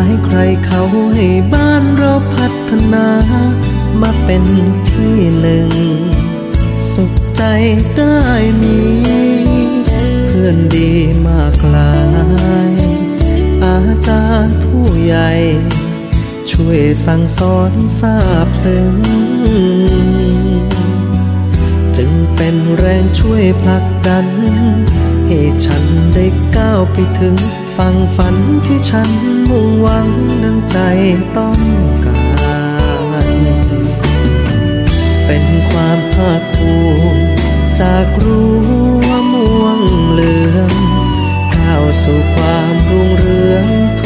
ายใครเขาให้บ้านเราพัฒนา มาเป็นที่หนึ่ง สุขใจได้มี เพื่อนดีมากลาย อาจารย์ผู้ใหญ่ ช่วยสั่งสอนทราบซึ้งจึงเป็นแรงช่วยผลักดัน ให้ฉันได้ก้าวไปถึง ฟังฝันที่ฉันมุ่งหวังดังใจต้องการ เป็นความภาคภูมิจากรู้ว่าม่วงเหลืองก้าวสู่ความรุ่งเรืองท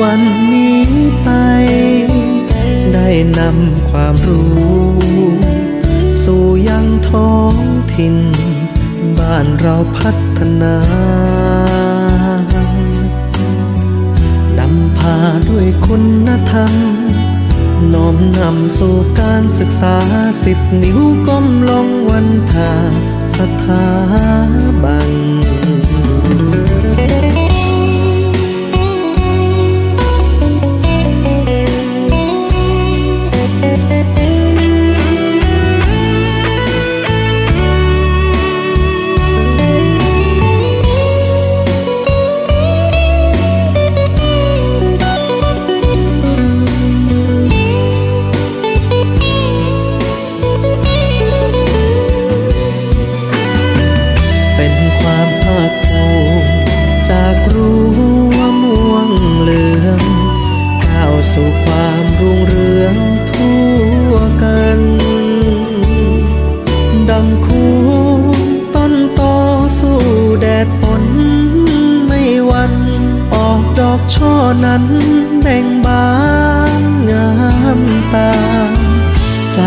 วันนี้ไป ได้นำความรู้ สู่ยังท้องถิ่น บ้านเราพัฒนานำพาด้วยคุณธรรม น้อมนำสู่การศึกษาสิบนิ้วก้มลงวันทาสถาบันเป็น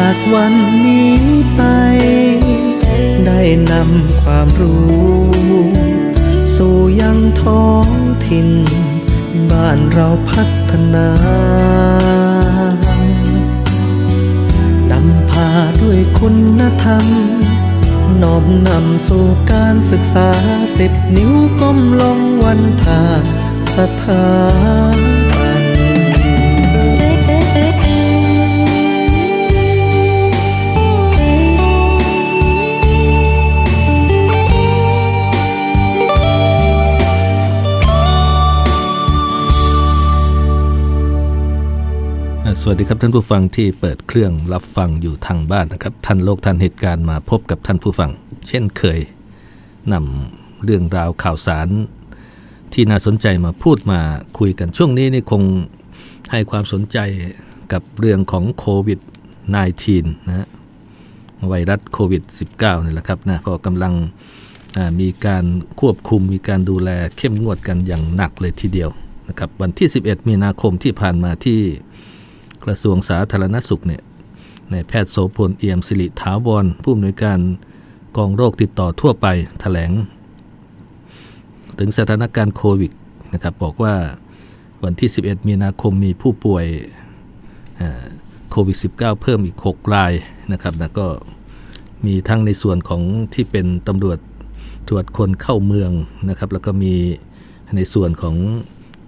จากวันนี้ไป ได้นำความรู้ สู่ยังท้องถิ่น บ้านเราพัฒนานำพาด้วยคุณธรรมน้อมนำสู่การศึกษาสิบนิ้วก้มลงวันทาสถาน วัสดีครับท่านผู้ฟังที่เปิดเครื่องรับฟังอยู่ทางบ้านนะครับทันโลกทันเหตุการณ์มาพบกับท่านผู้ฟัง เช่นเคยนำเรื่องราวข่าวสาร ที่น่าสนใจมาพูดมาคุยกันช่วงนี้นี่คงให้ความสนใจกับเรื่องของโควิด -19 นะฮะไวรัสโควิด -19 นี่แหละครับนะพราะกำลังมีการควบคุมมีการดูแลเข้มงวดกันอย่างหนักเลยทีเดียวนะครับวันที่ 11 มีนาคมที่ผ่านมาที่ กระทรวงสาธารณสุขเนี่ยในายแพทย์โสพลเอี่ยมสิริถาวรผู้อำนวยการกองโรคติดต่อทั่วไปแถลง ถึงสถานการณ์โควิดนะครับบอกว่าวันที่ 11 มีนาคมมีผู้ป่วยโควิด -19 เพิ่มอีก 6 รายนะครับแล้วก็มีทั้งในส่วนของที่เป็นตำรวจตรวจคนเข้าเมืองนะครับ แล้วก็มีในส่วนของ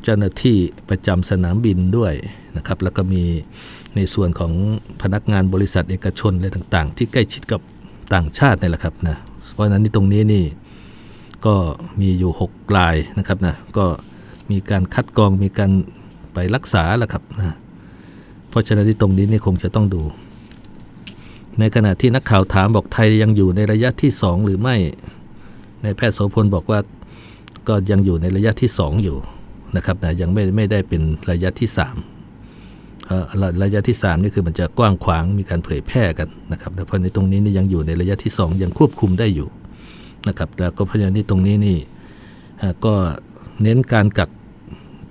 เจ้าหน้าที่ประจำสนามบินด้วย นะครับ แล้วก็มีในส่วนของพนักงานบริษัทเอกชนอะไรต่างๆ ที่ใกล้ชิดกับต่างชาตินี่แหละครับนะ เพราะฉะนั้นที่ตรงนี้นี่ก็มีอยู่ 6 รายนะครับนะ ก็มีการคัดกรองมีการไปรักษาแหละครับนะเพราะฉะนั้นที่ตรงนี้นี่คงจะต้องดู ในขณะที่นักข่าวถามบอกไทยยังอยู่ในระยะที่ 2 หรือไม่ ในแพทย์โสพลบอกว่าก็ยังอยู่ในระยะที่ 2 อยู่นะครับนะยังไม่ไม่ได้เป็นระยะที่ 3 ระระยะที่ 3 นี่คือมันจะกว้างขวางมีการเผยแพร่กันนะครับแต่เพราะในตรงนี้นี่ยังอยู่ในระยะที่ 2 ยังควบคุมได้อยู่นะครับแล้วก็เพราะฉะนั้นตรงนี้นี่ก็เน้นการกัก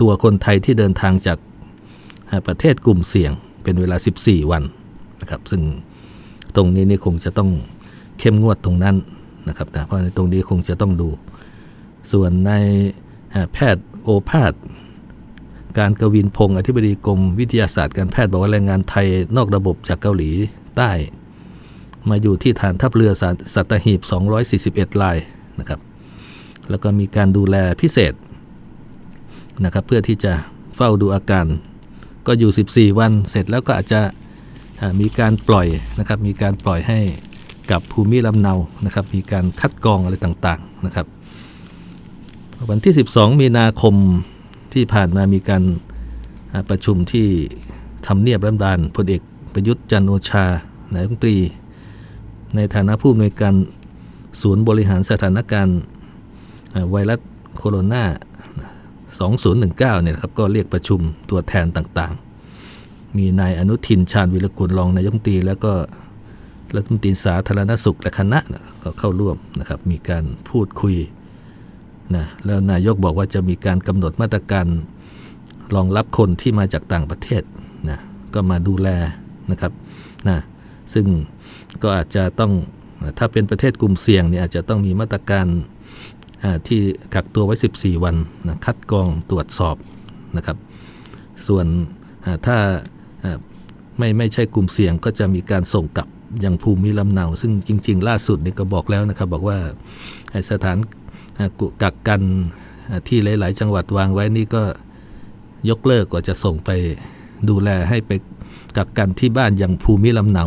ตัวคนไทยที่เดินทางจากประเทศกลุ่มเสี่ยงเป็นเวลา 14 วันนะครับ ซึ่งตรงนี้นี่คงจะต้องเข้มงวดตรงนั้นนะครับนะเพราะในตรงนี้คงจะต้องดู ส่วนในแพทย์โอภาส การกวินพงศ์อธิบดีกรมวิทยาศาสตร์การแพทย์บอกว่าแรงงานไทยนอกระบบจากเกาหลีใต้ มาอยู่ที่ฐานทัพเรือสัตหีบ 241รายนะครับแล้วก็มีการดูแลพิเศษนะครับเพื่อที่จะเฝ้าดูอาการ ก็อยู่ 14 วันเสร็จแล้วก็อาจจะมีการปล่อยนะครับมีการปล่อยให้กับภูมิลำเนานะครับมีการคัดกรองอะไรต่างๆนะครับ วันที่ 12 มีนาคม ที่ผ่านมามีการประชุมที่ทำเนียบรัฐบาลพลเอกประยุทธ์จันโอชานายกรัฐมนตรี ในฐานะผู้อำนวยการศูนย์บริหารสถานการณ์ไวรัสโคโรนา2019เนี่ยครับก็เรียกประชุมตัวแทนต่างๆ มีนายอนุทินชาญวิรกุลรองนายกรัฐมนตรี แล้วก็รัฐมนตรีสาธารณสุขและคณะก็เข้าร่วมนะครับ มีการพูดคุย นะแล้วนายกบอกว่าจะมีการกำหนดมาตรการรองรับคนที่มาจากต่างประเทศนะก็มาดูแลนะครับนะซึ่งก็อาจจะต้องถ้าเป็นประเทศกลุ่มเสี่ยงเนี่ยอาจจะต้องมีมาตรการที่กักตัวไว้ 14 วันนะคัดกรองตรวจสอบนะครับ ส่วนถ้าไม่ไม่ใช่กลุ่มเสี่ยงก็จะมีการส่งกลับยังภูมิลำเนา ซึ่งจริง ๆ ล่าสุดนี่ก็บอกแล้วนะครับ บอกว่าสถาน กักกันที่หลาย ๆ จังหวัดวางไว้นี่ก็ยกเลิกก็จะส่งไปดูแลให้ไปกักกันที่บ้านอย่างภูมิลำเนา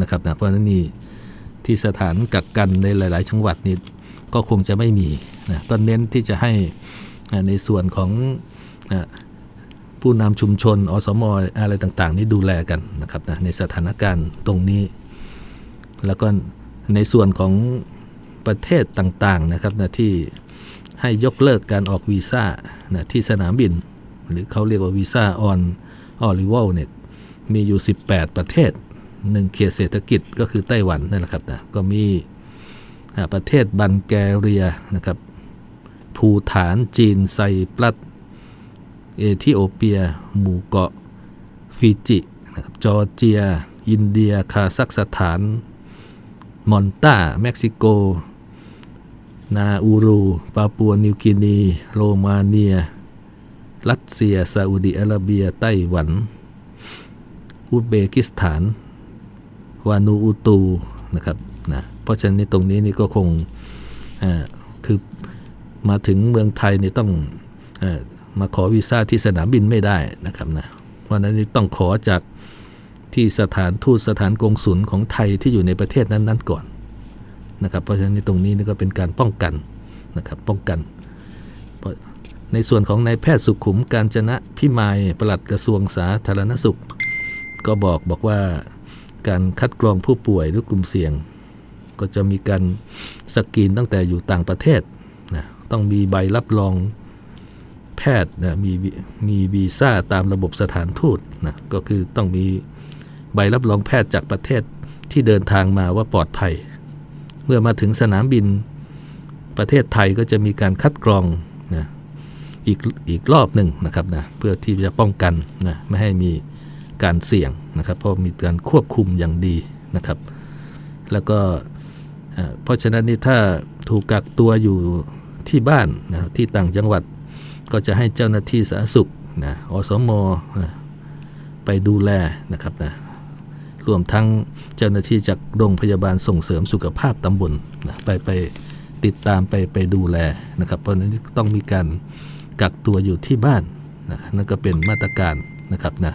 นะครับนะเพราะนั้นนี่ที่สถานกักกันในหลาย ๆ จังหวัดนี่ก็คงจะไม่มีนะก็เน้นที่จะให้ในส่วนของผู้นำชุมชนอสมอะไรต่าง ๆ นี่ดูแลกันนะครับนะในสถานการณ์ตรงนี้ แล้วก็ในส่วนของ ประเทศต่างๆนะครับนะที่ให้ยกเลิกการออกวีซ่านะที่สนามบิน หรือเขาเรียกว่า visa on arrival เนี่ยมีอยู่ 18 ประเทศหนึ่งเขตเศรษฐกิจก็คือไต้หวันนั่นแหละครับนะก็มีประเทศบัลแกเรียนะครับภูฐานจีนไซปรัสเอธิโอเปีย หมู่เกาะฟิจินะครับจอร์เจีย อินเดีย คาซัคสถาน มอลตาเม็กซิโก นาอูรู ปาปัวนิวกินี โรมาเนีย รัสเซีย ซาอุดิอาระเบีย ไต้หวัน อุซเบกิสถาน วานูอูตู นะครับ นะ เพราะฉะนั้นตรงนี้นี่ก็คงคือมาถึงเมืองไทยนี่ต้องอมาขอวีซ่าที่สนามบินไม่ได้นะครับนะ เพราะนั้นนี่ต้องขอจากที่สถานทูตสถานกงศุลของไทยที่อยู่ในประเทศนั้นๆก่อน นะครับเพราะฉะนั้นตรงนี้นี่ก็เป็นการป้องกันนะครับป้องกัน ในส่วนของนายแพทย์สุขุมการจนะพิมายปลัดกระทรวงสาธารณสุข ก็บอกบอกว่าการคัดกรองผู้ป่วยหรือกลุ่มเสี่ยง ก็จะมีการสกรีนตั้งแต่อยู่ต่างประเทศนะต้องมีใบรับรองแพทย์นะมีมีวีซ่าตามระบบสถานทูตนะก็คือต้องมีใบรับรองแพทย์จากประเทศที่เดินทางมาว่าปลอดภัย มื่อมาถึงสนามบิน ประเทศไทยก็จะมีการคัดกรองนะอีกอีกรอบหนึ่งนะครับนะเพื่อที่จะป้องกันนะไม่ให้มีการเสี่ยงนะครับ เพราะมีการควบคุมอย่างดีนะครับ แล้วก็เพราะฉะนั้นนี่ถ้าถูกกักตัวอยู่ที่บ้านนะที่ต่างจังหวัดก็จะให้เจ้าหน้าที่สาธารณสุขนะอสมนะไปดูแลนะครับนะ รวมทั้งเจ้าหน้าที่จากโรงพยาบาลส่งเสริมสุขภาพตำบลนะไปไปติดตามไปไปดูแลนะครับ เพราะนั้นต้องมีการกักตัวอยู่ที่บ้านนะนั่นก็เป็นมาตรการนะครับนะ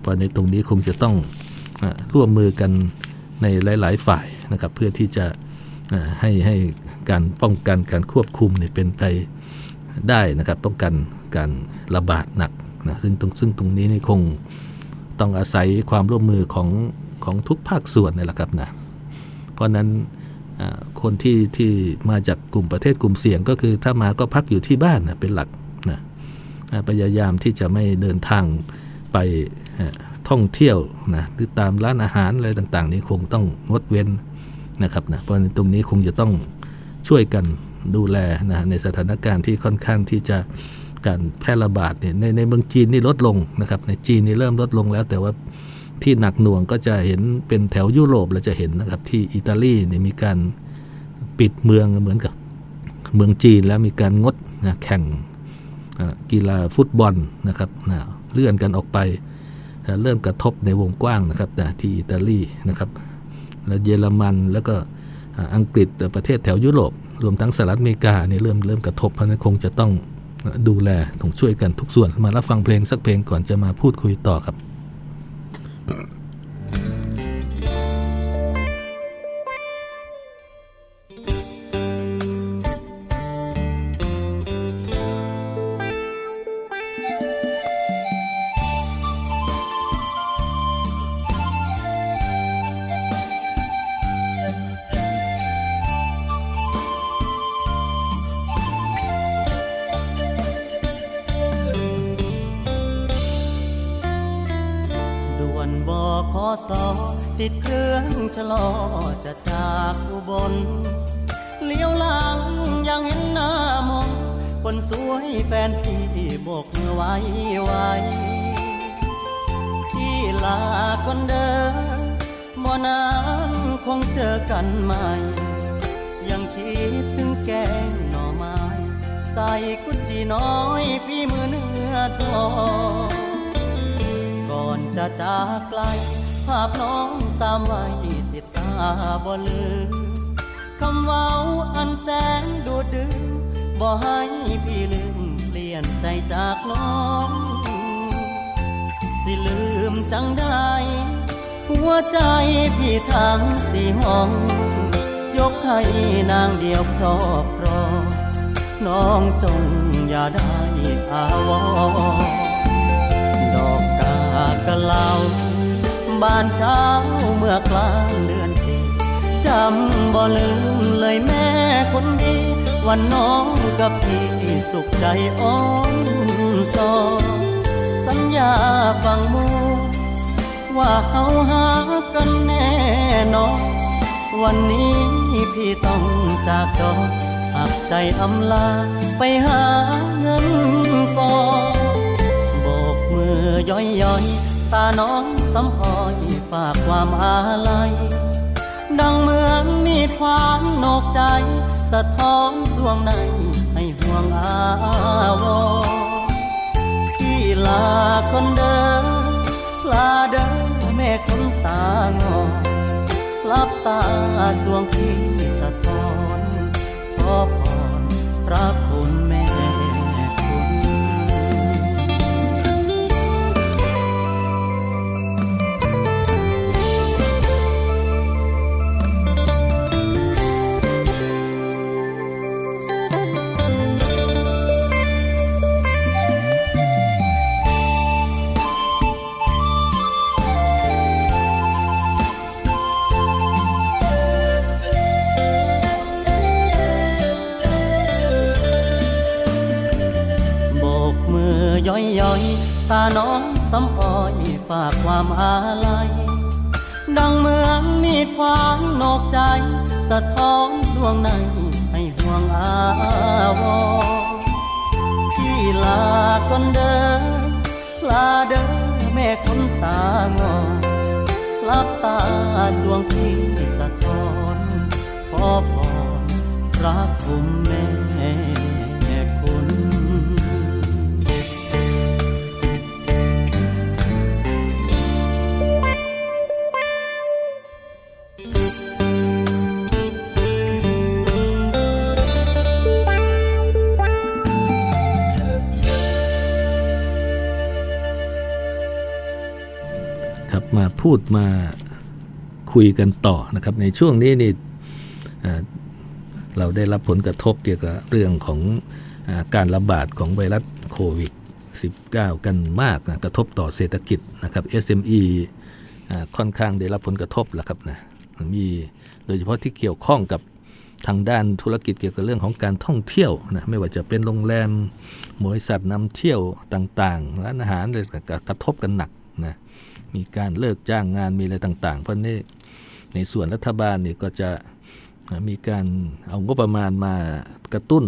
เพราะในตรงนี้คงจะต้องร่วมมือกันในหลาย ๆ ฝ่ายนะครับ เพื่อที่จะให้ให้การป้องกันการควบคุมเนี่ยเป็นไปได้นะครับ ป้องกันการระบาดหนักนะซึ่งตรงซึ่งตรงนี้นี่คง ต้องอาศัยความร่วมมือของของทุกภาคส่วนนี่แหละครับนะเพราะนั้นคนที่ที่มาจากกลุ่มประเทศกลุ่มเสี่ยงก็คือถ้ามาก็พักอยู่ที่บ้านนะเป็นหลักนะพยายามที่จะไม่เดินทางไปท่องเที่ยวนะหรือตามร้านอาหารอะไรต่างๆ นี้คงต้องงดเว้นนะครับนะเพราะตรงนี้คงจะต้องช่วยกันดูแลนะในสถานการณ์ที่ค่อนข้างที่จะ การแพร่ระบาดเนี่ยในในเมืองจีนนี่ลดลงนะครับในจีนนี่เริ่มลดลงแล้ว แต่ว่าที่หนักหน่วงก็จะเห็นเป็นแถวยุโรปเราจะเห็นนะครับ ที่อิตาลีเนี่ยมีการปิดเมืองเหมือนกับเมืองจีนแล้วมีการงดนะแข่งกีฬาฟุตบอลนะครับนะเลื่อนกันออกไปเริ่มกระทบในวงกว้างนะครับนะที่อิตาลีนะครับและเยอรมันแล้วก็อังกฤษประเทศแถวยุโรป รวมทั้งสหรัฐอเมริกาเนี่ยเริ่มเริ่มกระทบเพราะนั้นคงจะต้อง ดูแลต้องช่วยกันทุกส่วน มารับฟังเพลงสักเพลงก่อนจะมาพูดคุยต่อครับ คนสวยแฟนพี่โบกมือไว้ไว้พี่ลาคนเดินบ่นานคงเจอกันใหม่ ยังคิดถึงแกงหน่อไม้ ใส่กุจีน้อยพี่มือเนื้อทองก่อนจะจากไกล ภาพน้องสามไว้ติดตาบ่ลืมคำว่าอันแสนดูดึง บ่ให้พี่ลืมเปลี่ยนใจจากน้อง สิลืมจังได้ หัวใจพี่ทั้งสี่ห้อง ยกให้นางเดียวครอบครองน้องจงอย่าได้อาวอดอกกากะเลาบานเช้าเมื่อกลางเดือนสี่จำบ่ลืมเลยแม่คนดี วันน้องกับพี่สุขใจอ้อนสอนสัญญาฟังมูว่าเขาหากันแน่นอนวันนี้พี่ต้องจากจอหักใจอำลาไปหาเงินก่อนโบกมือย่อยย่อยตาน้องสำอ้อยฝากความอาลัยดังเหมือนมีดควางนอกใจ สะท้อนสวงในให้ห่วงอาวพี่ลาคนเดิมลาเดิมแม่คนตางอลับตาสวงพี่ ย้อยย้อยตาน้องสำอ้อยฝากความอาลัย ดังเมืองมีดควางนอกใจ สะท้อนสวงในให้ห่วงอาวอพี่ลาคนเดิมลาเดิมแม่คนตางอลับตาสวงพี่สะท้อนขอพรรักคุณแม่ มาพูดมาคุยกันต่อนะครับในช่วงนี้นี่เราได้รับผลกระทบเกี่ยวกับเรื่องของอการระบาดของไวรัสโควิด 19 กันมากนะกระทบต่อเศรษฐกิจนะครับ SME ค่อนข้างได้รับผลกระทบแล้วครับนะมีโดยเฉพาะที่เกี่ยวข้องกับทางด้านธุรกิจเกี่ยวกับเรื่องของการท่องเที่ยวนะไม่ว่าจะเป็นโรงแรมบริษัทนำเที่ยวต่างๆร้านอาหารอะไรกระทบกันหนักนะ มีการเลิกจ้างงานมีอะไรต่าง ๆ เพราะนี่ในส่วนรัฐบาลเนี่ยก็จะมีการเอางบประมาณมากระตุ้น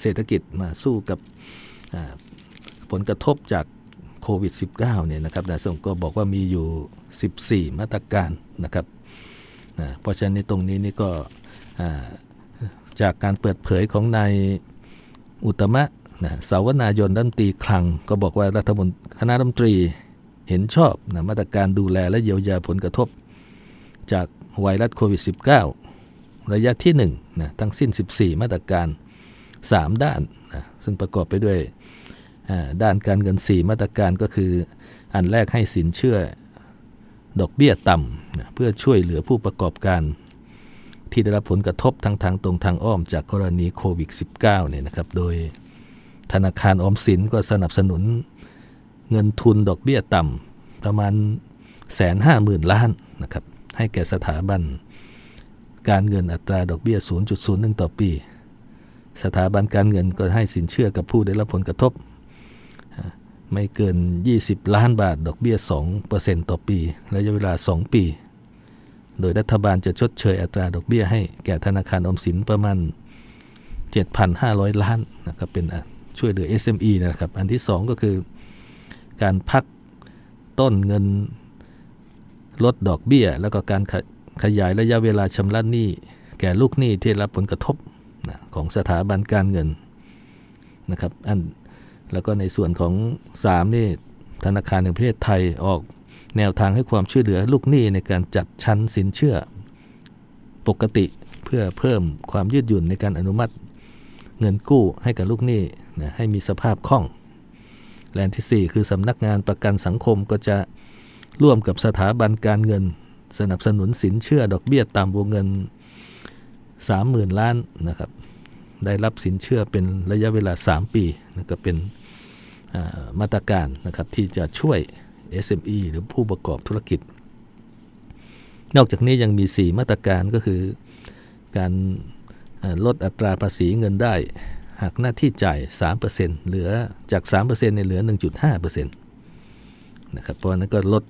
เศรษฐกิจมาสู้กับผลกระทบจากโควิด -19 เนี่ยนะครับนะส่งก็บอกว่ามีอยู่ 14 มาตรการนะครับนะเพราะฉะนั้นตรงนี้นี่ก็จากการเปิดเผยของนายอุตมะนะสาวนายนรัฐมนตรีคลัง ก็บอกว่ารัฐมนตรีคณะรัฐมนตรี เห็นชอบนะมาตรการดูแลและเยียวยาผลกระทบ จากไวรัสโควิด -19 ระยะที่1นะทั้งสิ้น 14 มาตรการ 3 ด้านนะซึ่งประกอบไปด้วยด้านการเงิน 4 มาตรการก็คือ อันแรกให้สินเชื่อดอกเบี้ยต่ำนะเพื่อช่วยเหลือผู้ประกอบการ ที่ได้รับผลกระทบทั้งทางตรงทางอ้อมจากกรณีโควิด -19 เนี่ยนะครับ โดยธนาคารออมสินก็สนับสนุน เงินทุนดอกเบี้ยต่ำประมาณแสนห้าหมื่นล้านนะครับให้แก่สถาบัน การเงินอัตราดอกเบี้ย 0.01 ต่อปี สถาบันการเงินก็ให้สินเชื่อกับผู้ได้รับผลกระทบ ไม่เกิน 20 ล้านบาทดอกเบี้ย 2%ต่อปีระยะเวลา 2 ปี โดยรัฐบาลจะชดเชยอัตราดอกเบี้ยให้แก่ธนาคารอมสินประมาณ 7,500 ล้านนะครับเป็นช่วยเหลือ SME นะครับ อันที่ 2 ก็คือ การพักต้นเงินลดดอกเบี้ย แล้วก็การขขยายระยะเวลาชำระหนี้ แก่ลูกหนี้ที่รับผลกระทบนะของสถาบันการเงินนะครับอันแล้วก็ในส่วนของ3นี่ธนาคารแห่งประเทศไทยออกแนวทางให้ความช่วยเหลือลูกหนี้ในการจัดชั้นสินเชื่อ ปกติเพื่อเพิ่มความยืดหยุ่นในการอนุมัติเงินกู้ให้กับลูกหนี้นะให้มีสภาพคล่อง แลนที่ 4 คือสำนักงานประกันสังคมก็จะร่วมกับสถาบันการเงิน สนับสนุนสินเชื่อดอกเบี้ยตามวงเงิน 30,000 ล้านนะครับได้รับสินเชื่อเป็นระยะเวลา 3 ปีนะก็เป็นมาตรการนะครับที่จะช่วย SME หรือผู้ประกอบธุรกิจ นอกจากนี้ยังมี 4 มาตรการก็คือการลดอัตราภาษีเงินได้ หากหน้าที่จ่าย 3%เหลือจาก 3%เนี่ยเหลือ 1.5%นะครับเพราะนั้นก็ลด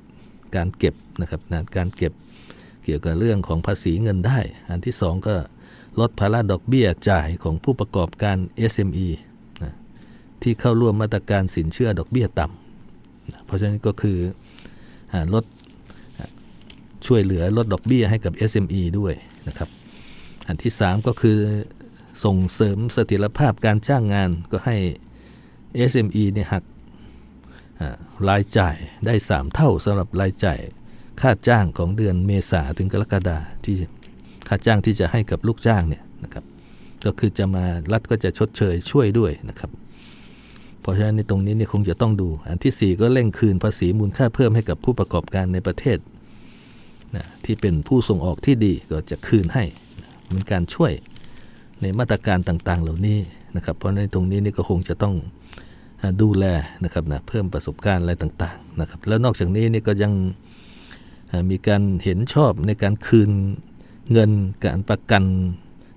การเก็บนะครับการเก็บเกี่ยวกับเรื่องของภาษีเงินได้ อันที่ 2 ก็ลดภาระดอกเบี้ยจ่ายของผู้ประกอบการ SME นะที่เข้าร่วมมาตรการสินเชื่อดอกเบี้ยต่ำนะเพราะฉะนั้นก็คือลดช่วยเหลือลดดอกเบี้ยให้กับ SME ด้วยนะครับ อันที่ 3 ก็คือ ส่งเสริมเสถียรภาพการจ้างงานก็ให้ SME เนี่ยหักรายจ่ายได้ 3 เท่าสำหรับรายจ่ายค่าจ้างของเดือนเมษาถึงกรกฎาที่ค่าจ้างที่จะให้กับลูกจ้างเนี่ยนะครับก็คือจะมารัฐก็จะชดเชยช่วยด้วยนะครับ เพราะฉะนั้นในตรงนี้เนี่ยคงจะต้องดู อันที่ 4 ก็เร่งคืนภาษีมูลค่าเพิ่มให้กับผู้ประกอบการในประเทศนะที่เป็นผู้ส่งออกที่ดีก็จะคืนให้เป็นการช่วย ในมาตรการต่างๆ เหล่านี้นะครับเพราะในตรงนี้นี่ก็คงจะต้องดูแลนะครับนะเพิ่มประสบการณ์อะไรต่างๆนะครับแล้วนอกจากนี้นี่ก็ยังมีการเห็นชอบในการคืนเงินการประกัน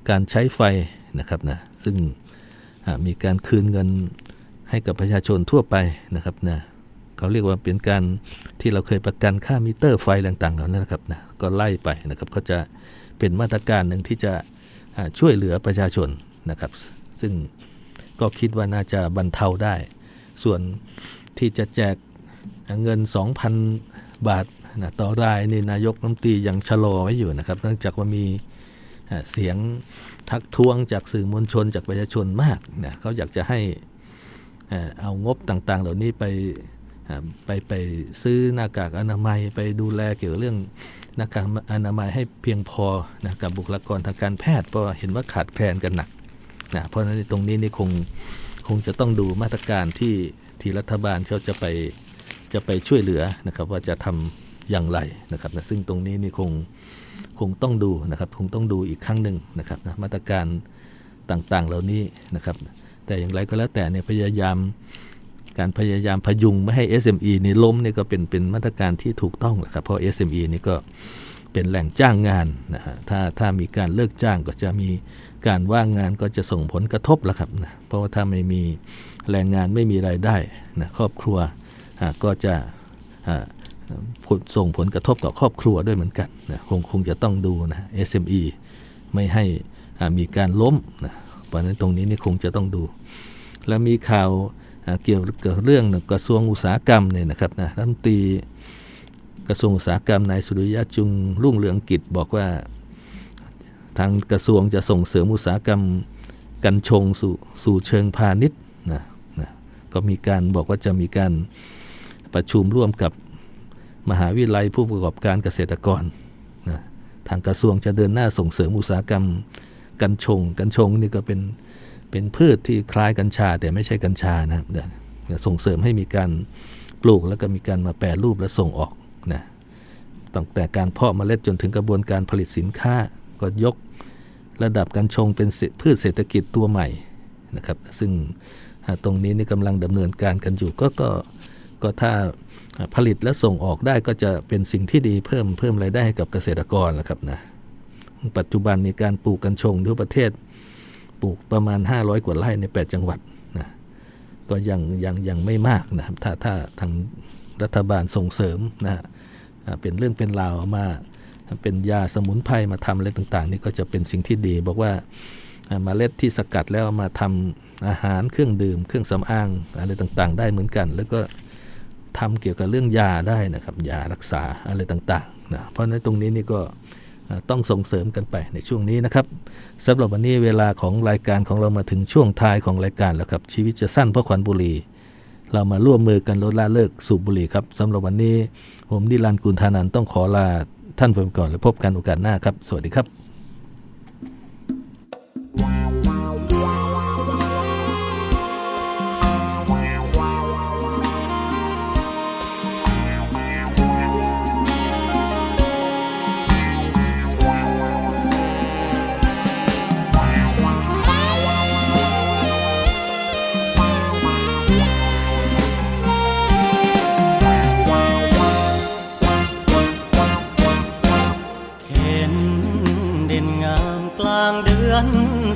การใช้ไฟนะครับนะซึ่งมีการคืนเงินให้กับประชาชนทั่วไปนะครับนะเขาเรียกว่าเป็นการที่เราเคยประกันค่ามิเตอร์ไฟต่างๆเหล่านั้นนะครับนะก็ไล่ไปนะครับก็จะเป็นมาตรการหนึ่งที่จะ ช่วยเหลือประชาชนนะครับ ซึ่งก็คิดว่าน่าจะบรรเทาได้ ส่วนที่จะแจกเงิน 2,000 บาทนะต่อรายนี่นายกน้ำตียังชะลอไว้อยู่นะครับ เนื่องจากว่ามีเสียงทักท้วงจากสื่อมวลชนจากประชาชนมากนะเขาอยากจะให้เอางบต่างๆ เหล่านี้ไปไปไปซื้อหน้ากากอนามัยไปดูแลเกี่ยวกับเรื่อง หน้ากากอนามัยให้เพียงพอนะกับบุคลากรทางการแพทย์เพราะเห็นว่าขาดแคลนกันหนักนะเพราะฉะนั้นตรงนี้นี่คงคงจะต้องดูมาตรการที่ที่รัฐบาลเขาจะไปจะไปช่วยเหลือนะครับว่าจะทำอย่างไรนะครับนะซึ่งตรงนี้นี่คงคงต้องดูนะครับคงต้องดูอีกครั้งหนึ่งนะครับนะมาตรการต่างๆเหล่านี้นะครับแต่อย่างไรก็แล้วแต่เนี่ยพยายาม การพยายามพยุงไม่ให้ SME นี่ล้มนี่ก็เป็นเป็นมาตรการที่ถูกต้องแหละครับเพราะ SME นี่ก็เป็นแหล่งจ้างงานนะฮะถ้าถ้ามีการเลิกจ้างก็จะมีการว่างงานก็จะส่งผลกระทบแหล้วครับนะเพราะว่าถ้าไม่มีแรงงานไม่มีรายได้นะครอบครัวก็จะส่งผลกระทบกับครอบครัวด้วยเหมือนกันนะคงคงจะต้องดูนะ SME ไม่ให้มีการล้มนะเพราะนั้นตรงนี้นี่คงจะต้องดู แล้วมีข่าว เกี่ยวกับเรื่องกระทรวงอุตสาหกรรมเนี่ยนะครับนะรัฐมนตรีกระทรวงอุตสาหกรรมนายสุริยะจุงรุ่งเรืองกิจบอกว่า ทางกระทรวงจะส่งเสริมอุตสาหกรรมกัญชงสู่สู่เชิงพาณิชย์นะนะก็มีการบอกว่าจะมีการประชุมร่วมกับมหาวิทยาลัยผู้ประกอบการเกษตรกรนะทางกระทรวงจะเดินหน้าส่งเสริมอุตสาหกรรมกัญชง กัญชงนี่ก็เป็น เป็นพืชที่คล้ายกัญชา แต่ไม่ใช่กัญชานะครับนะส่งเสริมให้มีการปลูกแล้วก็มีการมาแปรรูปและส่งออกนะตั้งแต่การเพาะเมล็ดจนถึงกระบวนการผลิตสินค้าก็ยกระดับกัญชงเป็นพืชเศรษฐกิจตัวใหม่นะครับ ซึ่งตรงนี้นี่กำลังดำเนินการกันอยู่ก็ก็ก็ถ้าผลิตและส่งออกได้ก็จะเป็นสิ่งที่ดีเพิ่มเพิ่มรายได้ให้กับเกษตรกรนะครับนะปัจจุบันในการปลูกกัญชงทั่วประเทศ ปลูกประมาณ 500 กว่าไร่ใน 8 จังหวัดนะก็ยังยังยังไม่มากนะครับถ้าถ้าทางรัฐบาลส่งเสริมนะฮะเป็นเรื่องเป็นราวมาเป็นยาสมุนไพรมาทำอะไรต่างๆ นี่ก็จะเป็นสิ่งที่ดี บอกว่ามาเล็ดที่สกัดแล้วมาทำอาหารเครื่องดื่ม เครื่องสำอางอะไรต่างๆ ได้เหมือนกัน แล้วก็ทำเกี่ยวกับเรื่องยาได้นะครับยารักษาอะไรต่างๆนะเพราะในตรงนี้นี่ก็ ต้องส่งเสริมกันไปในช่วงนี้นะครับสำหรับวันนี้เวลาของรายการของเรามาถึงช่วงท้ายของรายการแล้วครับ ชีวิตจะสั้นเพราะขวัญบุรี เรามาร่วมมือกันลดละเลิกสูบบุหรี่ครับสำหรับวันนี้ผมนิรันดร์กุลธานันต้องขอลาท่านไปก่อนแล้วพบกันโอกาสหน้าครับ สวัสดีครับ เดือน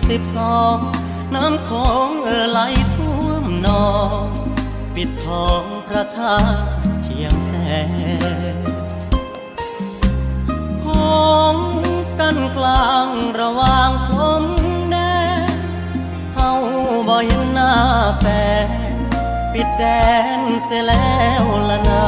สิบสองน้ำของเอ่อไหลท่วมนองปิดทองพระธาตุเชียงแสนของกันกลางระหว่างผมแดนเฮาบ่เห็นหน้าแฟนปิดแดนเสียแล้วละนา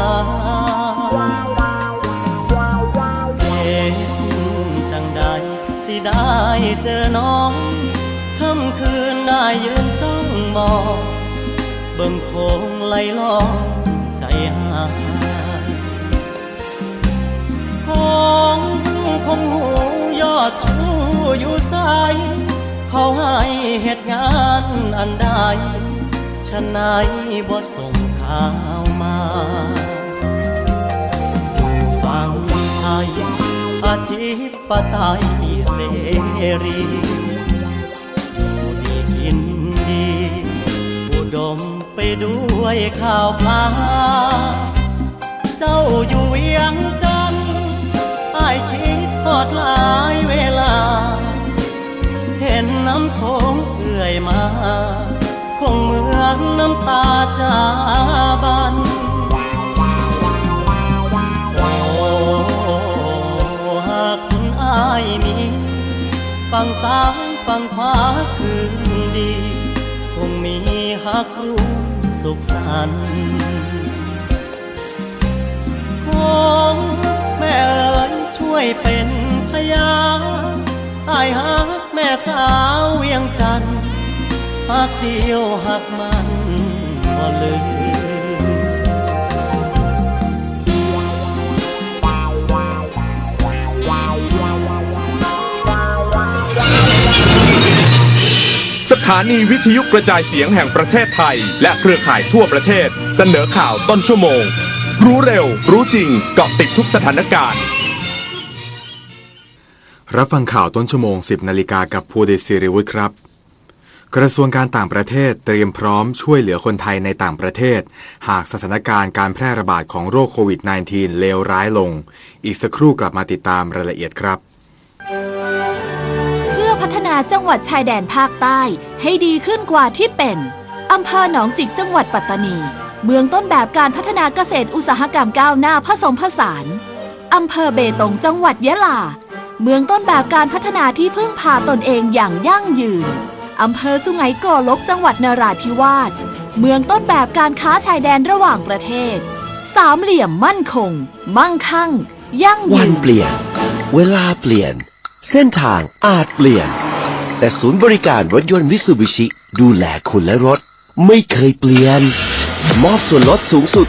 ยืนจ้องมองเบิ่งโคงไหลลองใจหายของคงหูยอดชูอยู่ใสเขาให้เหตุงานอันใดฉันไหนบ่ส่งข่าวมาอยู่ฝั่งไทยอาทิปไตยเสรี ไปด้วยข่าวพาเจ้าอยู่เวียงจันไอคิดทอดหลายเวลา เห็นน้ำโขงเอื่อยมา คงเหมือนน้ำตาจาบันโอ้หากคุณอายมี ฟังซ้ายฟังขวาคืนดี คงมีหักรู้ สุขสันต์ขอแม่เอ๋ยช่วยเป็นพยาไอายหักแม่สาวเวียงจันทร์หักเดียวหักมันบ่ลื สถานีวิทยุกระจายเสียงแห่งประเทศไทย และเครือข่ายทั่วประเทศ เสนอข่าวต้นชั่วโมง รู้เร็ว รู้จริงเกาะติดทุกสถานการณ์ รับฟังข่าวต้นชั่วโมง 10 นาฬิกากับภูเดศิริวุฒิครับกระทรวงการต่างประเทศเตรียมพร้อมช่วยเหลือคนไทยในต่างประเทศ หากสถานการณ์การแพร่ระบาดของโรคโควิด -19 เลวร้ายลง อีกสักครู่กลับมาติดตามรายละเอียดครับาจังหวัดชายแดนภาคใต้ให้ดีขึ้นกว่าที่เป็นอำเภอหนองจิกจังหวัดปัตตานี เมืองต้นแบบการพัฒนาเกษตรอุตสาหกรรมก้าวหน้าผสมผสานอำเภอเบตงจังหวัดยะลา เมืองต้นแบบการพัฒนาที่พึ่งพาตนเองอย่างยั่งยืนอำเภอสุไหงโกลกจังหวัดนราธิวาสเมืองต้นแบบการค้าชายแดนระหว่างประเทศ สามเหลี่ยมมั่นคง มั่งคั่ง ยั่งยืนวันเปลี่ยน เวลาเปลี่ยน เส้นทางอาจเปลี่ยน แต่ศูนย์บริการรถยนต์มิสูบิชิ ดูแลคุณและรถ ไม่เคยเปลี่ยน มอบส่วนลดสูงสุด